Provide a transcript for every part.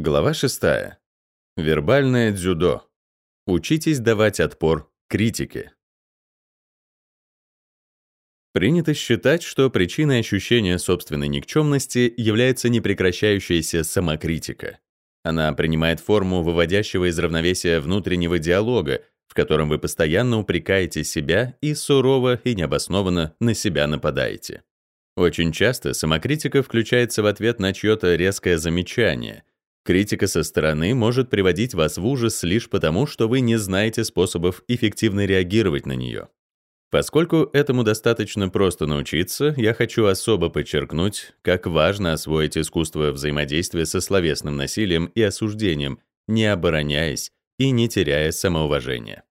Глава 6. Вербальное дзюдо. Учитесь давать отпор критике. Принято считать, что причиной ощущения собственной никчемности является непрекращающаяся самокритика. Она принимает форму выводящего из равновесия внутреннего диалога, в котором вы постоянно упрекаете себя и сурово и необоснованно на себя нападаете. Очень часто самокритика включается в ответ на чье-то резкое замечание — Критика со стороны может приводить вас в ужас лишь потому, что вы не знаете способов эффективно реагировать на нее. Поскольку этому достаточно просто научиться, я хочу особо подчеркнуть, как важно освоить искусство взаимодействия со словесным насилием и осуждением, не обороняясь и не теряя самоуважения.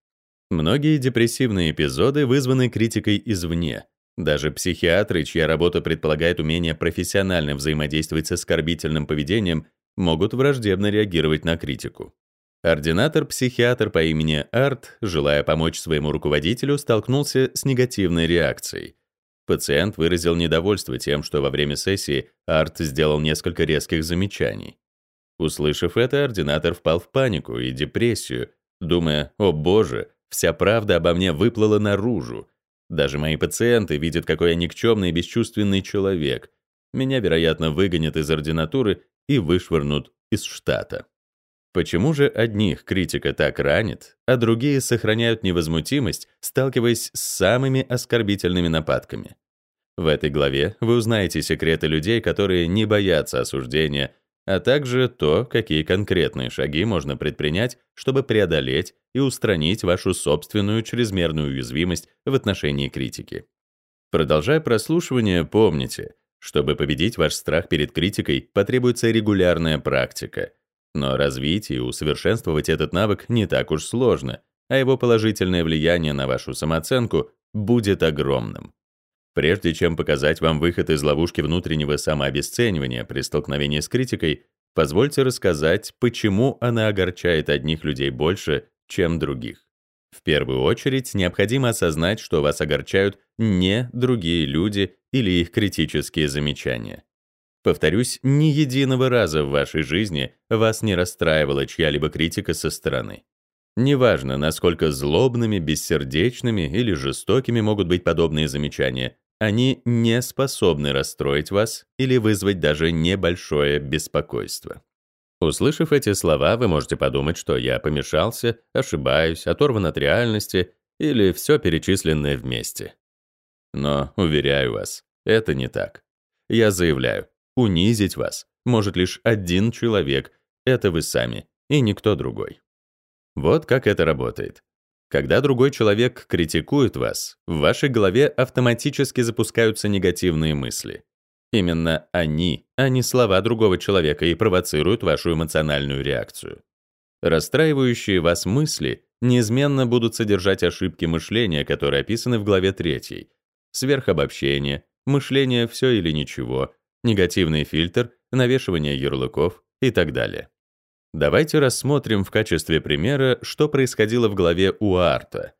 Многие депрессивные эпизоды вызваны критикой извне. Даже психиатры, чья работа предполагает умение профессионально взаимодействовать с оскорбительным поведением, могут враждебно реагировать на критику. Ординатор-психиатр по имени Арт, желая помочь своему руководителю, столкнулся с негативной реакцией. Пациент выразил недовольство тем, что во время сессии Арт сделал несколько резких замечаний. Услышав это, ординатор впал в панику и депрессию, думая, «О боже, вся правда обо мне выплыла наружу. Даже мои пациенты видят, какой я никчемный и бесчувственный человек. Меня, вероятно, выгонят из ординатуры и вышвырнут из штата. Почему же одних критика так ранит, а другие сохраняют невозмутимость, сталкиваясь с самыми оскорбительными нападками? В этой главе вы узнаете секреты людей, которые не боятся осуждения, а также то, какие конкретные шаги можно предпринять, чтобы преодолеть и устранить вашу собственную чрезмерную уязвимость в отношении критики. Продолжая прослушивание, помните, чтобы победить ваш страх перед критикой, потребуется регулярная практика. Но развить и усовершенствовать этот навык не так уж сложно, а его положительное влияние на вашу самооценку будет огромным. Прежде чем показать вам выход из ловушки внутреннего самообесценивания при столкновении с критикой, позвольте рассказать, почему она огорчает одних людей больше, чем других. В первую очередь необходимо осознать, что вас огорчают не другие люди или их критические замечания. Повторюсь, ни единого раза в вашей жизни вас не расстраивала чья-либо критика со стороны. Неважно, насколько злобными, бессердечными или жестокими могут быть подобные замечания, они не способны расстроить вас или вызвать даже небольшое беспокойство. Услышав эти слова, вы можете подумать, что я помешался, ошибаюсь, оторван от реальности или все перечисленное вместе. Но, уверяю вас, это не так. Я заявляю, унизить вас может лишь один человек, это вы сами, и никто другой. Вот как это работает. Когда другой человек критикует вас, в вашей голове автоматически запускаются негативные мысли. Именно они, а не слова другого человека, и провоцируют вашу эмоциональную реакцию. Расстраивающие вас мысли неизменно будут содержать ошибки мышления, которые описаны в главе 3, сверхобобщение, мышление «все или ничего», негативный фильтр, навешивание ярлыков и так далее. Давайте рассмотрим в качестве примера, что происходило в голове у Арта.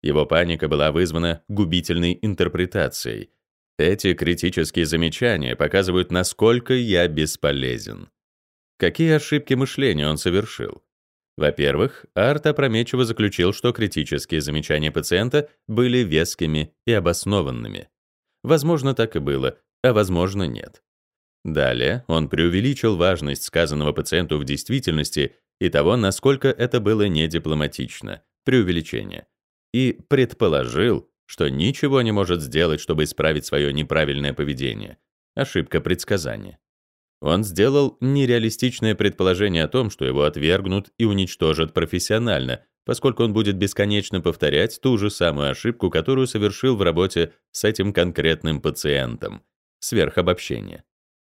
Его паника была вызвана губительной интерпретацией — эти критические замечания показывают, насколько я бесполезен. Какие ошибки мышления он совершил? Во-первых, Арт опрометчиво заключил, что критические замечания пациента были вескими и обоснованными. Возможно, так и было, а возможно, нет. Далее он преувеличил важность сказанного пациенту в действительности и того, насколько это было недипломатично, преувеличение, и предположил, что ничего не может сделать, чтобы исправить свое неправильное поведение. Ошибка предсказания. Он сделал нереалистичное предположение о том, что его отвергнут и уничтожат профессионально, поскольку он будет бесконечно повторять ту же самую ошибку, которую совершил в работе с этим конкретным пациентом — сверхобобщение.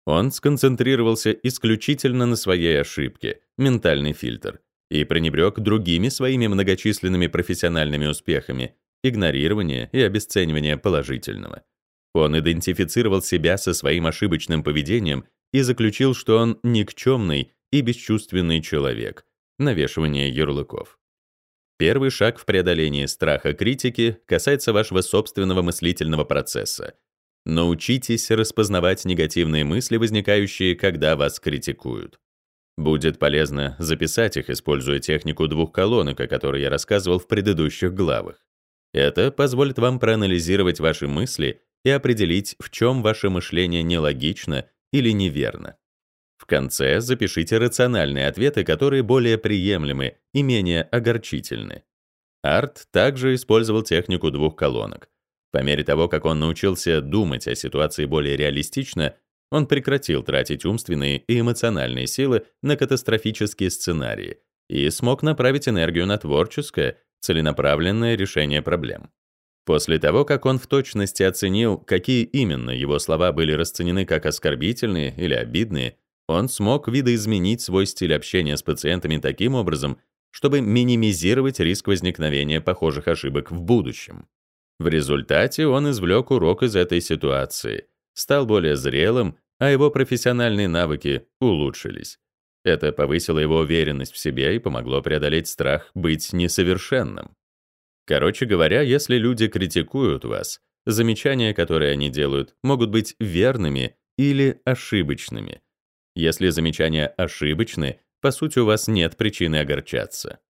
Он сконцентрировался исключительно на своей ошибке, ментальный фильтр, и пренебрег другими своими многочисленными профессиональными успехами, игнорирование и обесценивание положительного. Он идентифицировал себя со своим ошибочным поведением и заключил, что он никчемный и бесчувственный человек, навешивание ярлыков. Первый шаг в преодолении страха критики касается вашего собственного мыслительного процесса. Научитесь распознавать негативные мысли, возникающие, когда вас критикуют. Будет полезно записать их, используя технику двух колонок, о которой я рассказывал в предыдущих главах. Это позволит вам проанализировать ваши мысли и определить, в чем ваше мышление нелогично или неверно. В конце запишите рациональные ответы, которые более приемлемы и менее огорчительны. Арт также использовал технику двух колонок. По мере того, как он научился думать о ситуации более реалистично, он прекратил тратить умственные и эмоциональные силы на катастрофические сценарии и смог направить энергию на творческое, целенаправленное решение проблем. После того, как он в точности оценил, какие именно его слова были расценены как оскорбительные или обидные, он смог видоизменить свой стиль общения с пациентами таким образом, чтобы минимизировать риск возникновения похожих ошибок в будущем. В результате он извлек урок из этой ситуации, стал более зрелым, а его профессиональные навыки улучшились. Это повысило его уверенность в себе и помогло преодолеть страх быть несовершенным. Короче говоря, если люди критикуют вас, замечания, которые они делают, могут быть верными или ошибочными. Если замечания ошибочны, по сути, у вас нет причины огорчаться.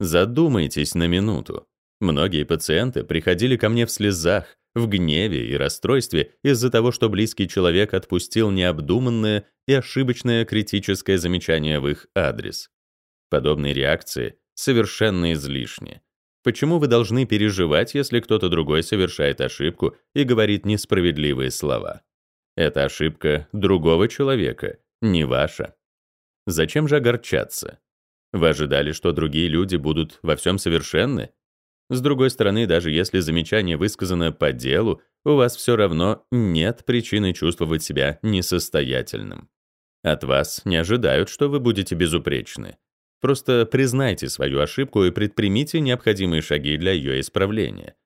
Задумайтесь на минуту. Многие пациенты приходили ко мне в слезах, в гневе и расстройстве из-за того, что близкий человек отпустил необдуманное и ошибочное критическое замечание в их адрес. Подобные реакции совершенно излишни. Почему вы должны переживать, если кто-то другой совершает ошибку и говорит несправедливые слова? Это ошибка другого человека, не ваша. Зачем же огорчаться? Вы ожидали, что другие люди будут во всем совершенны? С другой стороны, даже если замечание высказано по делу, у вас все равно нет причины чувствовать себя несостоятельным. От вас не ожидают, что вы будете безупречны. Просто признайте свою ошибку и предпримите необходимые шаги для ее исправления.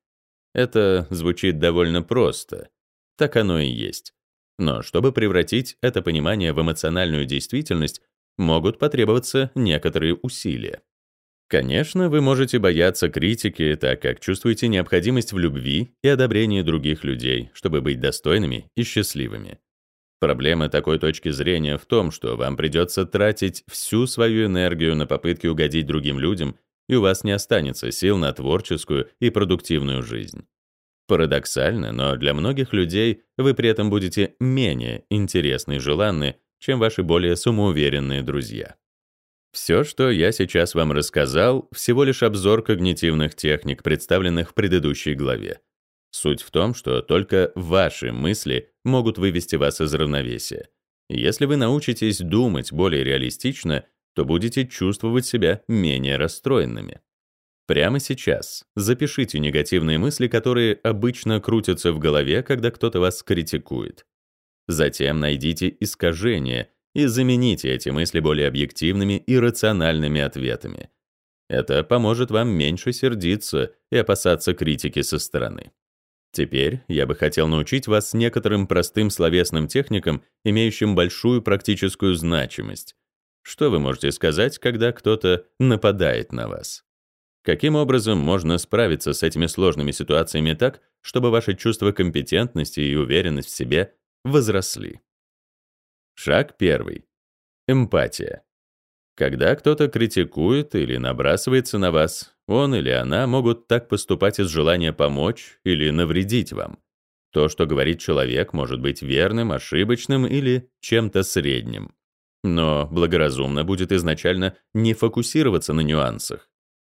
Это звучит довольно просто. Так оно и есть. Но чтобы превратить это понимание в эмоциональную действительность, могут потребоваться некоторые усилия. Конечно, вы можете бояться критики, так как чувствуете необходимость в любви и одобрении других людей, чтобы быть достойными и счастливыми. Проблема такой точки зрения в том, что вам придется тратить всю свою энергию на попытки угодить другим людям, и у вас не останется сил на творческую и продуктивную жизнь. Парадоксально, но для многих людей вы при этом будете менее интересны и желанны, чем ваши более самоуверенные друзья. Все, что я сейчас вам рассказал, всего лишь обзор когнитивных техник, представленных в предыдущей главе. Суть в том, что только ваши мысли могут вывести вас из равновесия. Если вы научитесь думать более реалистично, то будете чувствовать себя менее расстроенными. Прямо сейчас запишите негативные мысли, которые обычно крутятся в голове, когда кто-то вас критикует. Затем найдите искажения и замените эти мысли более объективными и рациональными ответами. Это поможет вам меньше сердиться и опасаться критики со стороны. Теперь я бы хотел научить вас некоторым простым словесным техникам, имеющим большую практическую значимость. Что вы можете сказать, когда кто-то нападает на вас? Каким образом можно справиться с этими сложными ситуациями так, чтобы ваше чувство компетентности и уверенность в себе возросли? Шаг первый. Эмпатия. Когда кто-то критикует или набрасывается на вас, он или она могут так поступать из желания помочь или навредить вам. То, что говорит человек, может быть верным, ошибочным или чем-то средним. Но благоразумно будет изначально не фокусироваться на нюансах.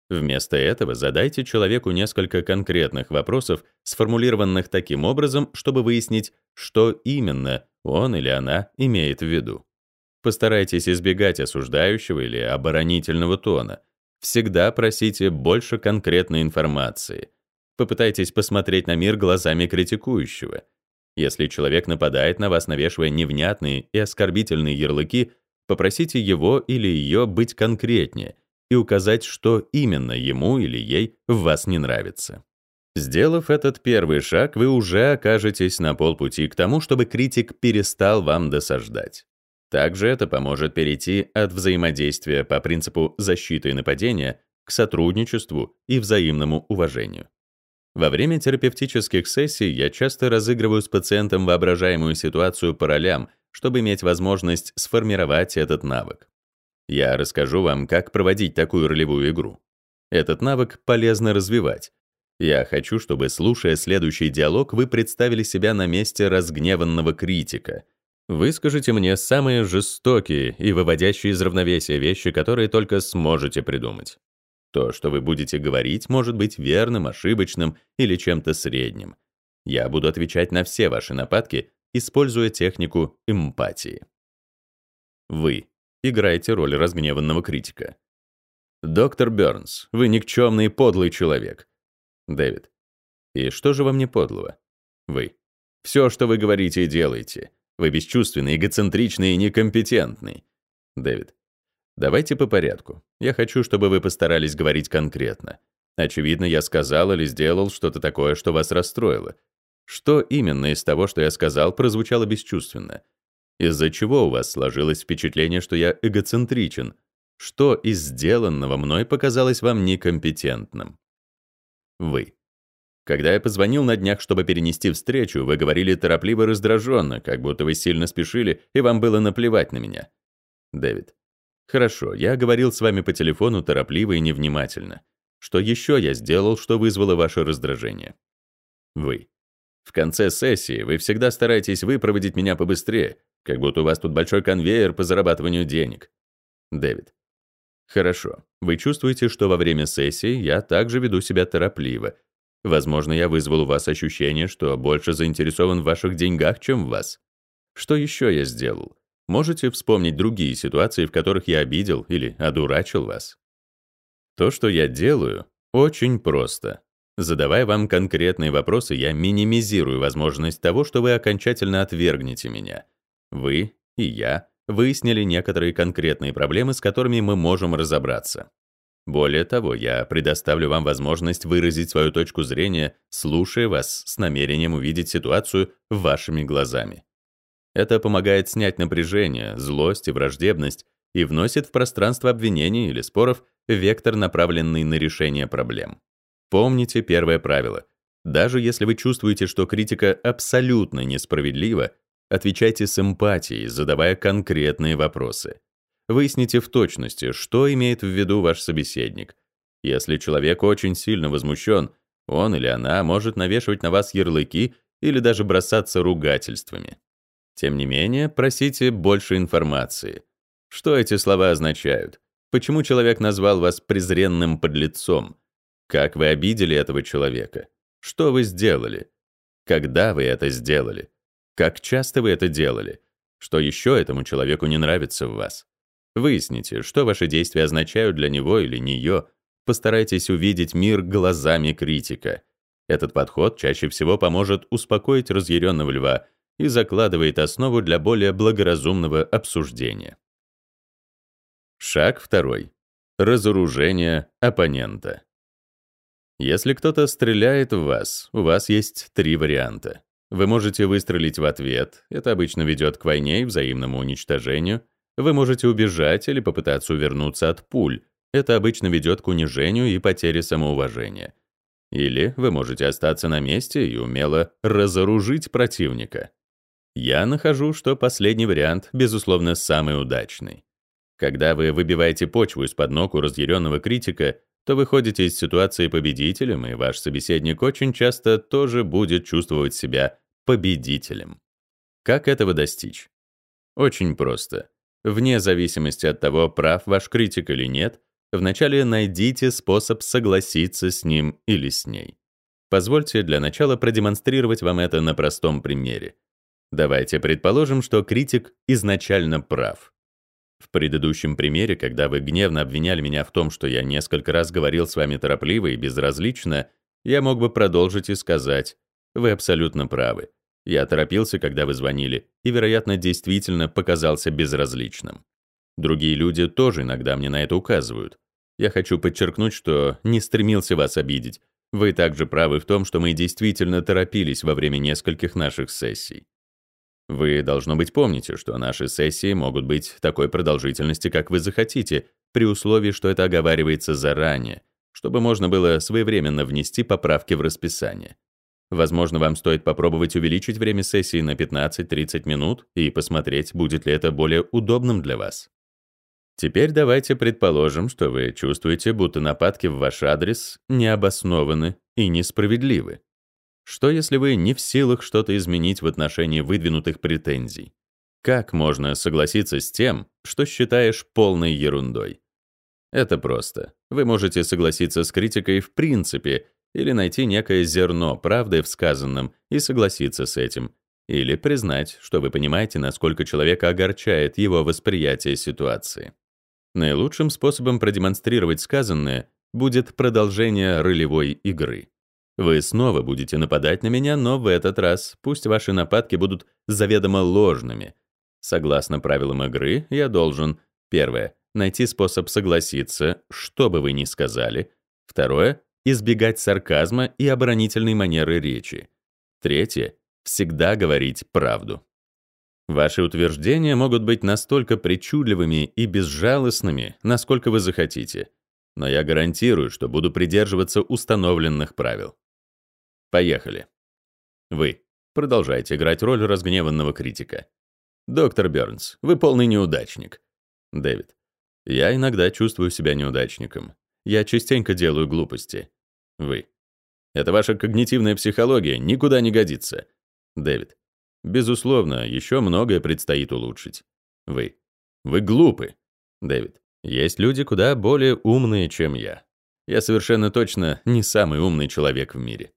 Вместо этого задайте человеку несколько конкретных вопросов, сформулированных таким образом, чтобы выяснить, что именно он или она имеет в виду. Постарайтесь избегать осуждающего или оборонительного тона. Всегда просите больше конкретной информации. Попытайтесь посмотреть на мир глазами критикующего. Если человек нападает на вас, навешивая невнятные и оскорбительные ярлыки, попросите его или ее быть конкретнее и указать, что именно ему или ей в вас не нравится. Сделав этот первый шаг, вы уже окажетесь на полпути к тому, чтобы критик перестал вам досаждать. Также это поможет перейти от взаимодействия по принципу защиты и нападения к сотрудничеству и взаимному уважению. Во время терапевтических сессий я часто разыгрываю с пациентом воображаемую ситуацию по ролям, чтобы иметь возможность сформировать этот навык. Я расскажу вам, как проводить такую ролевую игру. Этот навык полезно развивать. Я хочу, чтобы, слушая следующий диалог, вы представили себя на месте разгневанного критика. Выскажите мне самые жестокие и выводящие из равновесия вещи, которые только сможете придумать. То, что вы будете говорить, может быть верным, ошибочным или чем-то средним. Я буду отвечать на все ваши нападки, используя технику эмпатии. Вы играете роль разгневанного критика. «Доктор Бёрнс, вы никчемный подлый человек». Дэвид. «И что же во мне подлого?» Вы. «Все, что вы говорите и делаете. Вы бесчувственный, эгоцентричный и некомпетентный». Дэвид. Давайте по порядку. Я хочу, чтобы вы постарались говорить конкретно. Очевидно, я сказал или сделал что-то такое, что вас расстроило. Что именно из того, что я сказал, прозвучало бесчувственно? Из-за чего у вас сложилось впечатление, что я эгоцентричен? Что из сделанного мной показалось вам некомпетентным? Вы. Когда я позвонил на днях, чтобы перенести встречу, вы говорили торопливо и раздраженно, как будто вы сильно спешили, и вам было наплевать на меня. Дэвид. Хорошо, я говорил с вами по телефону торопливо и невнимательно. Что еще я сделал, что вызвало ваше раздражение? Вы. В конце сессии вы всегда стараетесь выпроводить меня побыстрее, как будто у вас тут большой конвейер по зарабатыванию денег. Дэвид. Хорошо. Вы чувствуете, что во время сессии я также веду себя торопливо. Возможно, я вызвал у вас ощущение, что больше заинтересован в ваших деньгах, чем в вас. Что еще я сделал? Можете вспомнить другие ситуации, в которых я обидел или одурачил вас? То, что я делаю, очень просто. Задавая вам конкретные вопросы, я минимизирую возможность того, что вы окончательно отвергнете меня. Вы и я выяснили некоторые конкретные проблемы, с которыми мы можем разобраться. Более того, я предоставлю вам возможность выразить свою точку зрения, слушая вас с намерением увидеть ситуацию вашими глазами. Это помогает снять напряжение, злость и враждебность и вносит в пространство обвинений или споров вектор, направленный на решение проблем. Помните первое правило. Даже если вы чувствуете, что критика абсолютно несправедлива, отвечайте с эмпатией, задавая конкретные вопросы. Выясните в точности, что имеет в виду ваш собеседник. Если человек очень сильно возмущен, он или она может навешивать на вас ярлыки или даже бросаться ругательствами. Тем не менее, просите больше информации. Что эти слова означают? Почему человек назвал вас презренным подлецом? Как вы обидели этого человека? Что вы сделали? Когда вы это сделали? Как часто вы это делали? Что еще этому человеку не нравится в вас? Выясните, что ваши действия означают для него или нее. Постарайтесь увидеть мир глазами критика. Этот подход чаще всего поможет успокоить разъяренного льва и закладывает основу для более благоразумного обсуждения. Шаг второй. Разоружение оппонента. Если кто-то стреляет в вас, у вас есть три варианта. Вы можете выстрелить в ответ, это обычно ведет к войне и взаимному уничтожению. Вы можете убежать или попытаться увернуться от пуль, это обычно ведет к унижению и потере самоуважения. Или вы можете остаться на месте и умело разоружить противника. Я нахожу, что последний вариант, безусловно, самый удачный. Когда вы выбиваете почву из-под ног у разъяренного критика, то выходите из ситуации победителем, и ваш собеседник очень часто тоже будет чувствовать себя победителем. Как этого достичь? Очень просто. Вне зависимости от того, прав ваш критик или нет, вначале найдите способ согласиться с ним или с ней. Позвольте для начала продемонстрировать вам это на простом примере. Давайте предположим, что критик изначально прав. В предыдущем примере, когда вы гневно обвиняли меня в том, что я несколько раз говорил с вами торопливо и безразлично, я мог бы продолжить и сказать, вы абсолютно правы. Я торопился, когда вы звонили, и, вероятно, действительно показался безразличным. Другие люди тоже иногда мне на это указывают. Я хочу подчеркнуть, что не стремился вас обидеть. Вы также правы в том, что мы действительно торопились во время нескольких наших сессий. Вы, должно быть, помните, что наши сессии могут быть такой продолжительности, как вы захотите, при условии, что это оговаривается заранее, чтобы можно было своевременно внести поправки в расписание. Возможно, вам стоит попробовать увеличить время сессии на 15-30 минут и посмотреть, будет ли это более удобным для вас. Теперь давайте предположим, что вы чувствуете, будто нападки в ваш адрес необоснованы и несправедливы. Что если вы не в силах что-то изменить в отношении выдвинутых претензий? Как можно согласиться с тем, что считаешь полной ерундой? Это просто. Вы можете согласиться с критикой в принципе или найти некое зерно правды в сказанном и согласиться с этим, или признать, что вы понимаете, насколько человека огорчает его восприятие ситуации. Наилучшим способом продемонстрировать сказанное будет продолжение ролевой игры. Вы снова будете нападать на меня, но в этот раз пусть ваши нападки будут заведомо ложными. Согласно правилам игры, я должен, первое, найти способ согласиться, что бы вы ни сказали. Второе — избегать сарказма и оборонительной манеры речи. Третье — всегда говорить правду. Ваши утверждения могут быть настолько причудливыми и безжалостными, насколько вы захотите, но я гарантирую, что буду придерживаться установленных правил. Поехали. Вы продолжаете играть роль разгневанного критика. Доктор Бернс, вы полный неудачник. Дэвид. Я иногда чувствую себя неудачником. Я частенько делаю глупости. Вы. Это ваша когнитивная психология никуда не годится. Дэвид. Безусловно, еще многое предстоит улучшить. Вы. Вы глупы. Дэвид. Есть люди куда более умные, чем я. Я совершенно точно не самый умный человек в мире.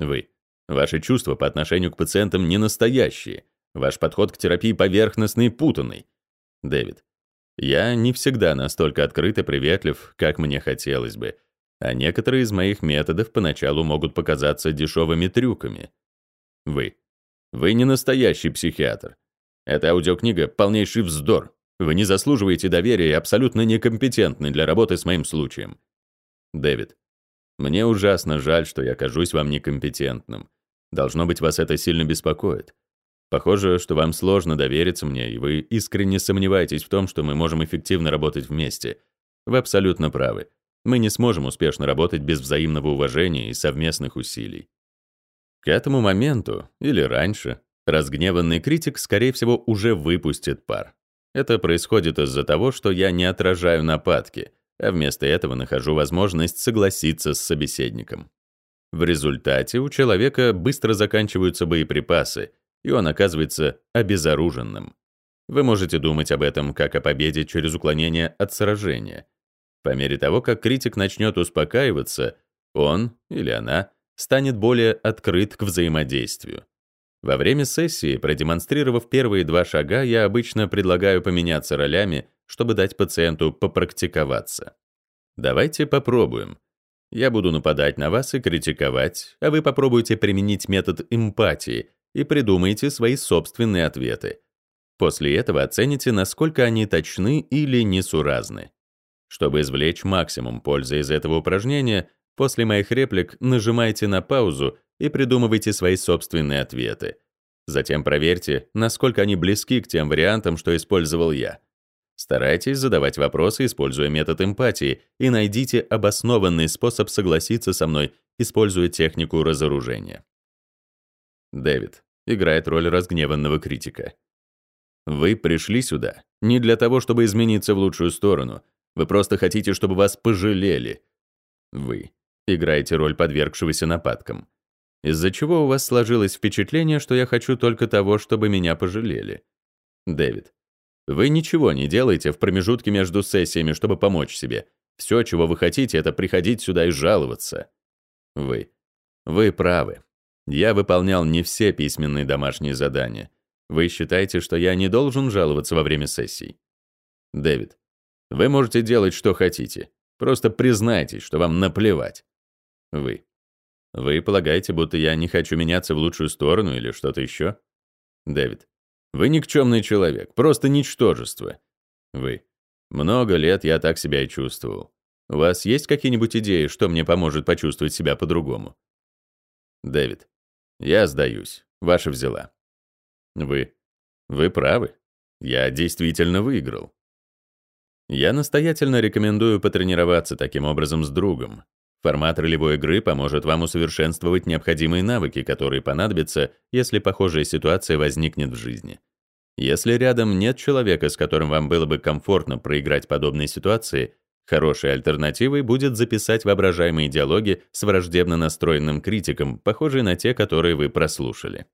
Вы. Ваши чувства по отношению к пациентам не настоящие. Ваш подход к терапии поверхностный путанный. Дэвид. Я не всегда настолько открыт и приветлив, как мне хотелось бы, а некоторые из моих методов поначалу могут показаться дешевыми трюками. Вы. Вы не настоящий психиатр. Эта аудиокнига — полнейший вздор. Вы не заслуживаете доверия и абсолютно некомпетентны для работы с моим случаем. Дэвид. Мне ужасно жаль, что я кажусь вам некомпетентным. Должно быть, вас это сильно беспокоит. Похоже, что вам сложно довериться мне, и вы искренне сомневаетесь в том, что мы можем эффективно работать вместе. Вы абсолютно правы. Мы не сможем успешно работать без взаимного уважения и совместных усилий. К этому моменту, или раньше, разгневанный критик, скорее всего, уже выпустит пар. Это происходит из-за того, что я не отражаю нападки — а вместо этого нахожу возможность согласиться с собеседником. В результате у человека быстро заканчиваются боеприпасы, и он оказывается обезоруженным. Вы можете думать об этом как о победе через уклонение от сражения. По мере того, как критик начнет успокаиваться, он или она станет более открыт к взаимодействию. Во время сессии, продемонстрировав первые два шага, я обычно предлагаю поменяться ролями, чтобы дать пациенту попрактиковаться. Давайте попробуем. Я буду нападать на вас и критиковать, а вы попробуйте применить метод эмпатии и придумайте свои собственные ответы. После этого оцените, насколько они точны или несуразны. Чтобы извлечь максимум пользы из этого упражнения, после моих реплик нажимайте на паузу и придумывайте свои собственные ответы. Затем проверьте, насколько они близки к тем вариантам, что использовал я. Старайтесь задавать вопросы, используя метод эмпатии, и найдите обоснованный способ согласиться со мной, используя технику разоружения. Дэвид играет роль разгневанного критика. Вы пришли сюда не для того, чтобы измениться в лучшую сторону. Вы просто хотите, чтобы вас пожалели. Вы играете роль подвергшегося нападкам из-за чего у вас сложилось впечатление, что я хочу только того, чтобы меня пожалели. Дэвид, вы ничего не делаете в промежутке между сессиями, чтобы помочь себе. Все, чего вы хотите, это приходить сюда и жаловаться. Вы. Вы правы. Я выполнял не все письменные домашние задания. Вы считаете, что я не должен жаловаться во время сессий? Дэвид, вы можете делать, что хотите. Просто признайтесь, что вам наплевать. Вы. Вы полагаете, будто я не хочу меняться в лучшую сторону или что-то еще? Дэвид. Вы никчемный человек, просто ничтожество. Вы. Много лет я так себя и чувствовал. У вас есть какие-нибудь идеи, что мне поможет почувствовать себя по-другому? Дэвид. Я сдаюсь. Ваша взяла. Вы. Вы правы. Я действительно выиграл. Я настоятельно рекомендую потренироваться таким образом с другом, Формат ролевой игры поможет вам усовершенствовать необходимые навыки, которые понадобятся, если похожая ситуация возникнет в жизни. Если рядом нет человека, с которым вам было бы комфортно проиграть подобные ситуации, хорошей альтернативой будет записать воображаемые диалоги с враждебно настроенным критиком, похожие на те, которые вы прослушали.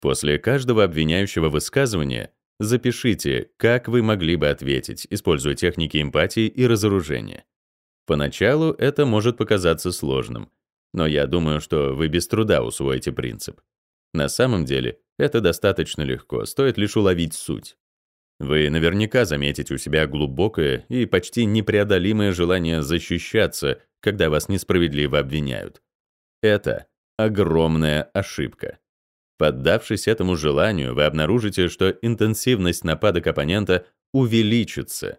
После каждого обвиняющего высказывания запишите, как вы могли бы ответить, используя техники эмпатии и разоружения. Поначалу это может показаться сложным, но я думаю, что вы без труда усвоите принцип. На самом деле, это достаточно легко, стоит лишь уловить суть. Вы наверняка заметите у себя глубокое и почти непреодолимое желание защищаться, когда вас несправедливо обвиняют. Это огромная ошибка. Поддавшись этому желанию, вы обнаружите, что интенсивность нападок оппонента увеличится.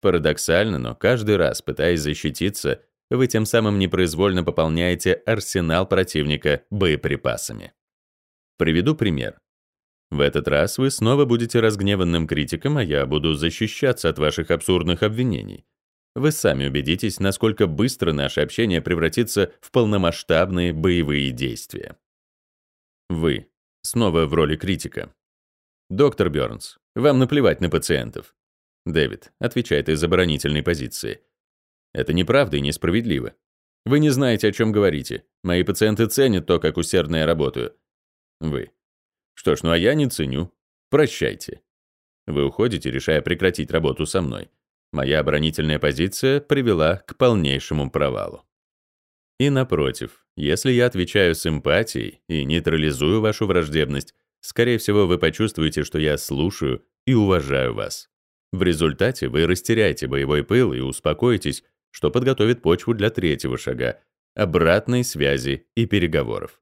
Парадоксально, но каждый раз, пытаясь защититься, вы тем самым непроизвольно пополняете арсенал противника боеприпасами. Приведу пример. В этот раз вы снова будете разгневанным критиком, а я буду защищаться от ваших абсурдных обвинений. Вы сами убедитесь, насколько быстро наше общение превратится в полномасштабные боевые действия. Вы. Снова в роли критика. Доктор Бёрнс, вам наплевать на пациентов. Дэвид отвечает из оборонительной позиции. Это неправда и несправедливо. Вы не знаете, о чем говорите. Мои пациенты ценят то, как усердно я работаю. Вы. Что ж, ну а я не ценю. Прощайте. Вы уходите, решая прекратить работу со мной. Моя оборонительная позиция привела к полнейшему провалу. И напротив, если я отвечаю с эмпатией и нейтрализую вашу враждебность, скорее всего, вы почувствуете, что я слушаю и уважаю вас. В результате вы растеряете боевой пыл и успокоитесь, что подготовит почву для третьего шага — обратной связи и переговоров.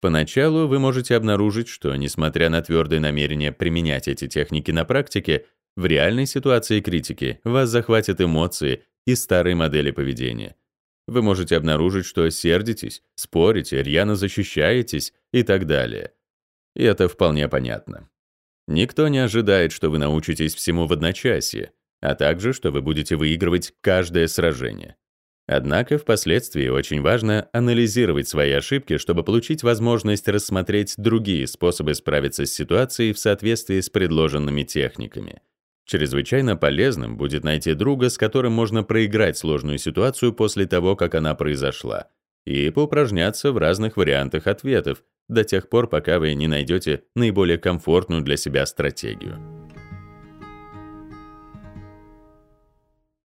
Поначалу вы можете обнаружить, что, несмотря на твердое намерение применять эти техники на практике, в реальной ситуации критики вас захватят эмоции и старые модели поведения — вы можете обнаружить, что сердитесь, спорите, рьяно защищаетесь и так далее. И это вполне понятно. Никто не ожидает, что вы научитесь всему в одночасье, а также, что вы будете выигрывать каждое сражение. Однако впоследствии очень важно анализировать свои ошибки, чтобы получить возможность рассмотреть другие способы справиться с ситуацией в соответствии с предложенными техниками — Чрезвычайно полезным будет найти друга, с которым можно проиграть сложную ситуацию после того, как она произошла, и поупражняться в разных вариантах ответов до тех пор, пока вы не найдете наиболее комфортную для себя стратегию.